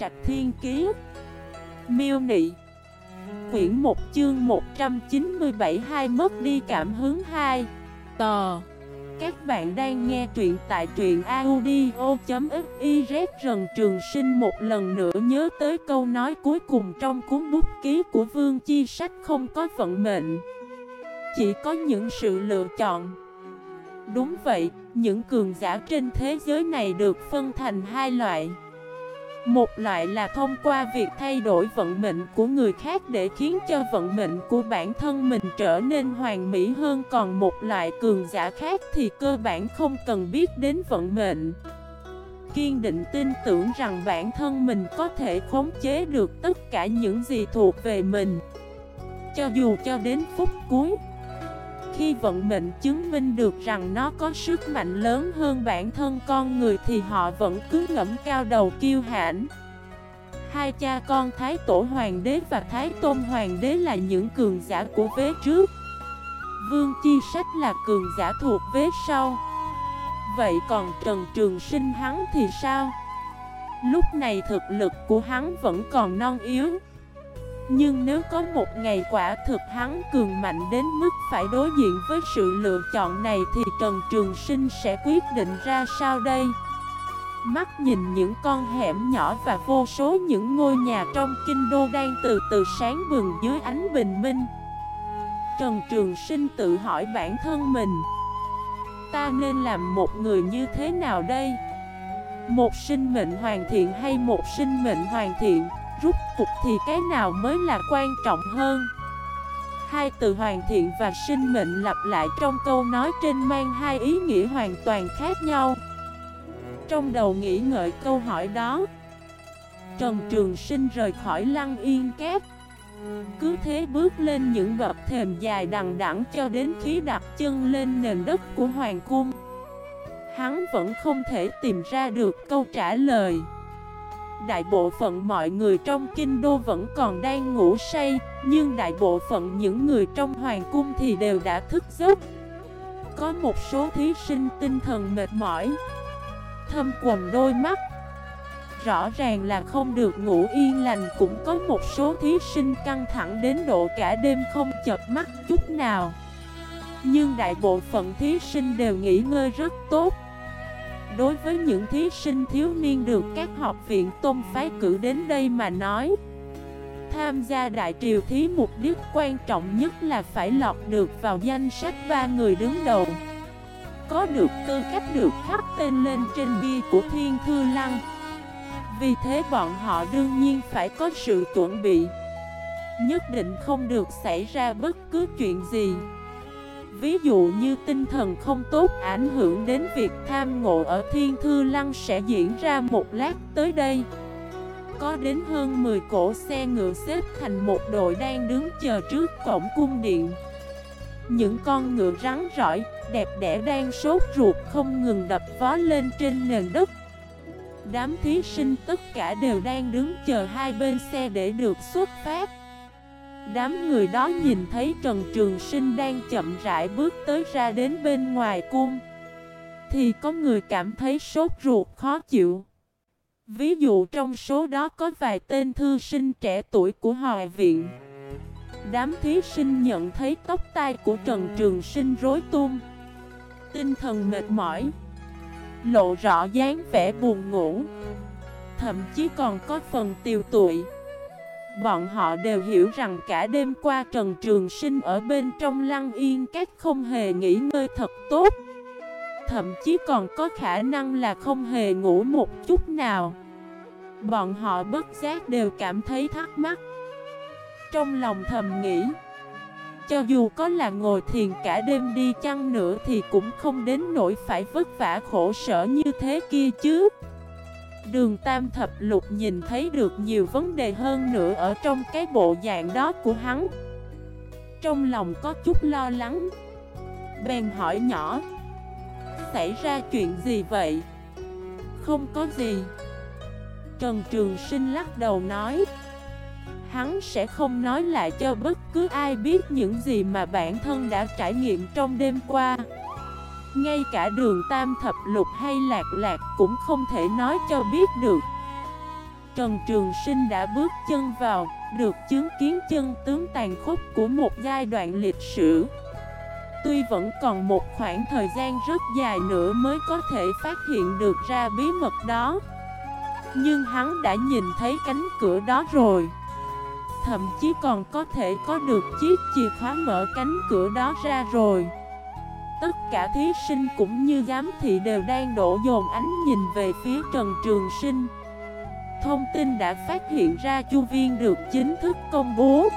Trạch Thiên Kiế Miêu Nị. Quyển 1 chương 197 hai mất đi cảm hứng 2 Tò. Các bạn đang nghe truyện tại truyện audio.xyz Rần Trường Sinh một lần nữa nhớ tới câu nói cuối cùng trong cuốn bút ký của Vương Chi Sách không có vận mệnh Chỉ có những sự lựa chọn. Đúng vậy, những cường giả trên thế giới này được phân thành hai loại một loại là thông qua việc thay đổi vận mệnh của người khác để khiến cho vận mệnh của bản thân mình trở nên hoàn mỹ hơn. Còn một loại cường giả khác thì cơ bản không cần biết đến vận mệnh. Kiên định tin tưởng rằng bản thân mình có thể khống chế được tất cả những gì thuộc về mình. Cho dù cho đến phút cuối khi vận mệnh chứng minh được rằng nó có sức mạnh lớn hơn bản thân con người thì họ vẫn cứ ngẫm cao đầu kiêu hãnh. Hai cha con Thái Tổ Hoàng đế và Thái Tôn Hoàng đế là những cường giả của vế trước. Vương Chi Sách là cường giả thuộc vế sau. Vậy còn Trần Trường Sinh hắn thì sao? Lúc này thực lực của hắn vẫn còn non yếu. Nhưng nếu có một ngày quả thực hắn cường mạnh đến mức phải đối diện với sự lựa chọn này thì Trần Trường Sinh sẽ quyết định ra sao đây? Mắt nhìn những con hẻm nhỏ và vô số những ngôi nhà trong kinh đô đang từ từ sáng bừng dưới ánh bình minh Trần Trường Sinh tự hỏi bản thân mình, Ta nên làm một người như thế nào đây? Một sinh mệnh hoàn thiện hay một sinh mệnh hoàn thiện? Rút cục thì cái nào mới là quan trọng hơn? Hai từ hoàn thiện và sinh mệnh lặp lại trong câu nói trên mang hai ý nghĩa hoàn toàn khác nhau. Trong đầu nghĩ ngợi câu hỏi đó, Trần Trường Sinh rời khỏi lăng yên kép Cứ thế bước lên những bậc thềm dài đằng đẵng cho đến khi đặt chân lên nền đất của Hoàng Cung. Hắn vẫn không thể tìm ra được câu trả lời. Đại bộ phận mọi người trong kinh đô vẫn còn đang ngủ say, Nhưng đại bộ phận những người trong hoàng cung thì đều đã thức giấc. Có một số thí sinh tinh thần mệt mỏi, Thâm quầm đôi mắt. Rõ ràng là không được ngủ yên lành, Cũng có một số thí sinh căng thẳng đến độ cả đêm không chợp mắt chút nào. Nhưng đại bộ phận thí sinh đều nghỉ ngơi rất tốt. Đối với những thí sinh thiếu niên được các học viện tôn phái cử đến đây mà nói, Tham gia đại triều thí mục đích quan trọng nhất là phải lọt được vào danh sách ba người đứng đầu. Có được tư cách được khắc tên lên trên bia của Thiên Thư Lăng. Vì thế bọn họ đương nhiên phải có sự chuẩn bị. Nhất định không được xảy ra bất cứ chuyện gì. Ví dụ như tinh thần không tốt ảnh hưởng đến việc tham ngộ ở Thiên Thư Lăng sẽ diễn ra một lát tới đây. Có đến hơn 10 cổ xe ngựa xếp thành một đội đang đứng chờ trước cổng cung điện. Những con ngựa rắn rỏi, đẹp đẽ đang sốt ruột không ngừng đập vó lên trên nền đất. Đám thí sinh tất cả đều đang đứng chờ hai bên xe để được xuất phát. Đám người đó nhìn thấy Trần Trường Sinh đang chậm rãi bước tới ra đến bên ngoài cung, Thì có người cảm thấy sốt ruột khó chịu. Ví dụ trong số đó có vài tên thư sinh trẻ tuổi của Hòa Viện. Đám thí sinh nhận thấy tóc tai của Trần Trường Sinh rối tung, Tinh thần mệt mỏi, Lộ rõ dáng vẻ buồn ngủ. Thậm chí còn có phần tiều tụi Bọn họ đều hiểu rằng cả đêm qua Trần Trường Sinh ở bên trong lăng yên các không hề nghỉ ngơi thật tốt. Thậm chí còn có khả năng là không hề ngủ một chút nào. Bọn họ bất giác đều cảm thấy thắc mắc. Trong lòng thầm nghĩ, Cho dù có là ngồi thiền cả đêm đi chăng nữa thì cũng không đến nỗi phải vất vả khổ sở như thế kia chứ. Đường Tam Thập Lục nhìn thấy được nhiều vấn đề hơn nữa ở trong cái bộ dạng đó của hắn. Trong lòng có chút lo lắng. Bèn hỏi nhỏ, Xảy ra chuyện gì vậy? Không có gì. Trần Trường Sinh lắc đầu nói, Hắn sẽ không nói lại cho bất cứ ai biết những gì mà bản thân đã trải nghiệm trong đêm qua ngay cả đường tam thập lục hay lạc lạc cũng không thể nói cho biết được. Trần Trường Sinh đã bước chân vào, được chứng kiến chân tướng tàn khốc của một giai đoạn lịch sử. Tuy vẫn còn một khoảng thời gian rất dài nữa mới có thể phát hiện được ra bí mật đó Nhưng hắn đã nhìn thấy cánh cửa đó rồi. Thậm chí còn có thể có được chiếc chìa khóa mở cánh cửa đó ra rồi. Tất cả thí sinh cũng như giám thị đều đang đổ dồn ánh nhìn về phía Trần Trường Sinh Thông tin đã phát hiện ra chu viên được chính thức công bố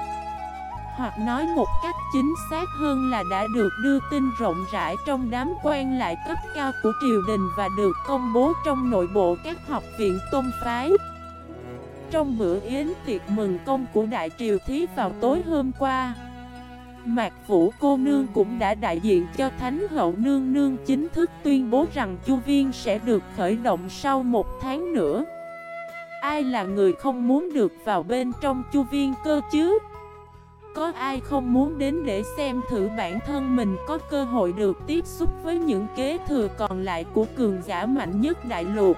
hoặc nói một cách chính xác hơn là đã được đưa tin rộng rãi trong đám quan lại cấp cao của triều đình và được công bố trong nội bộ các học viện tôn phái. Trong bữa yến tiệc mừng công của Đại Triều Thí vào tối hôm qua, Mạc Vũ cô nương cũng đã đại diện cho Thánh Hậu Nương Nương chính thức tuyên bố rằng Chu Viên sẽ được khởi động sau một tháng nữa. Ai là người không muốn được vào bên trong Chu Viên cơ chứ? Có ai không muốn đến để xem thử bản thân mình có cơ hội được tiếp xúc với những kế thừa còn lại của cường giả mạnh nhất đại lục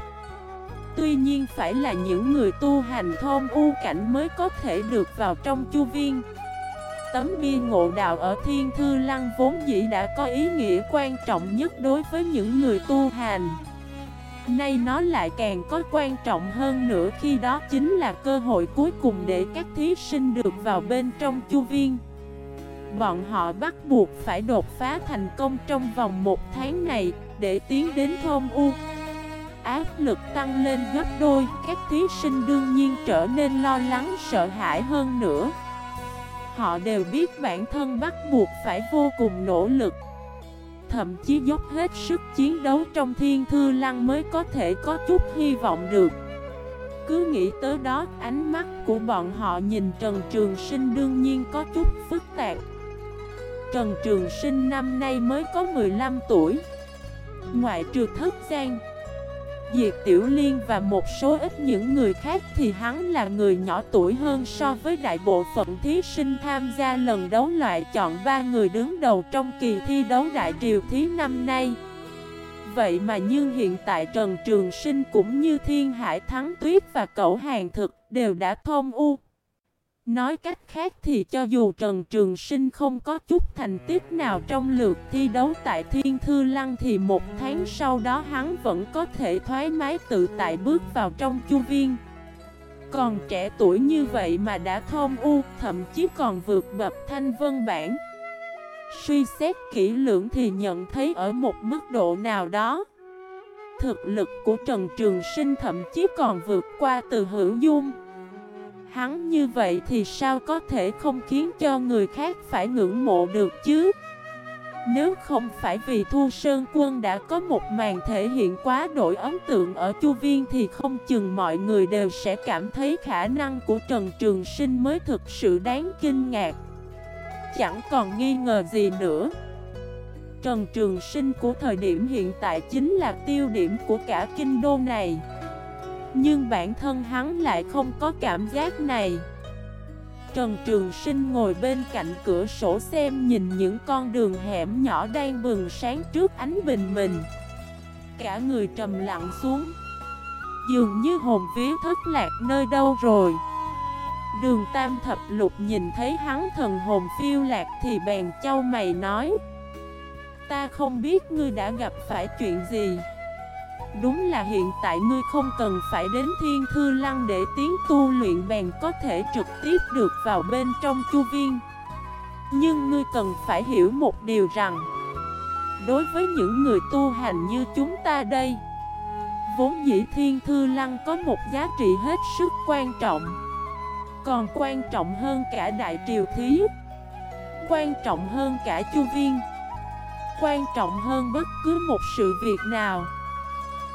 Tuy nhiên phải là những người tu hành thôn u cảnh mới có thể được vào trong chu viên Tấm bia ngộ đạo ở Thiên Thư Lăng vốn dĩ đã có ý nghĩa quan trọng nhất đối với những người tu hành. Nay nó lại càng có quan trọng hơn nữa khi đó chính là cơ hội cuối cùng để các thí sinh được vào bên trong chu viên. Bọn họ bắt buộc phải đột phá thành công trong vòng một tháng này để tiến đến thôn U. Áp lực tăng lên gấp đôi, các thí sinh đương nhiên trở nên lo lắng sợ hãi hơn nữa. Họ đều biết bản thân bắt buộc phải vô cùng nỗ lực thậm chí dốc hết sức chiến đấu trong thiên thư lăng mới có thể có chút hy vọng được. Cứ nghĩ tới đó, ánh mắt của bọn họ nhìn Trần Trường Sinh đương nhiên có chút phức tạp. Trần Trường Sinh năm nay mới có 15 tuổi. Ngoại trừ thất gian, Diệp Tiểu Liên và một số ít những người khác thì hắn là người nhỏ tuổi hơn so với đại bộ phận thí sinh tham gia lần đấu loại chọn ba người đứng đầu trong kỳ thi đấu đại triều thí năm nay. Vậy mà nhưng hiện tại Trần Trường Sinh cũng như Thiên Hải Thắng Tuyết và Cẩu Hàng Thực đều đã thông u. Nói cách khác thì cho dù Trần Trường Sinh không có chút thành tích nào trong lượt thi đấu tại Thiên Thư Lăng thì một tháng sau đó hắn vẫn có thể thoải mái tự tại bước vào trong chu viên. Còn trẻ tuổi như vậy mà đã thông u, thậm chí còn vượt bậc thanh vân bản. Suy xét kỹ lưỡng thì nhận thấy ở một mức độ nào đó. Thực lực của Trần Trường Sinh thậm chí còn vượt qua từ hữu dung. Hắn như vậy thì sao có thể không khiến cho người khác phải ngưỡng mộ được chứ? Nếu không phải vì Thu Sơn Quân đã có một màn thể hiện quá đổi ấn tượng ở Chu Viên thì không chừng mọi người đều sẽ cảm thấy khả năng của Trần Trường Sinh mới thực sự đáng kinh ngạc. Chẳng còn nghi ngờ gì nữa. Trần Trường Sinh của thời điểm hiện tại chính là tiêu điểm của cả kinh đô này. Nhưng bản thân hắn lại không có cảm giác này. Trần Trường Sinh ngồi bên cạnh cửa sổ xem nhìn những con đường hẻm nhỏ đang bừng sáng trước ánh bình mình Cả người trầm lặng xuống. Dường như hồn vía thất lạc nơi đâu rồi. Đường Tam Thập Lục nhìn thấy hắn thần hồn phiêu lạc thì bèn châu mày nói. Ta không biết ngươi đã gặp phải chuyện gì. Đúng là hiện tại ngươi không cần phải đến thiên thư lăng để tiến tu luyện bèn có thể trực tiếp được vào bên trong chu viên. Nhưng ngươi cần phải hiểu một điều rằng, Đối với những người tu hành như chúng ta đây, Vốn dĩ thiên thư lăng có một giá trị hết sức quan trọng. Còn quan trọng hơn cả đại triều thí, Quan trọng hơn cả chu viên, Quan trọng hơn bất cứ một sự việc nào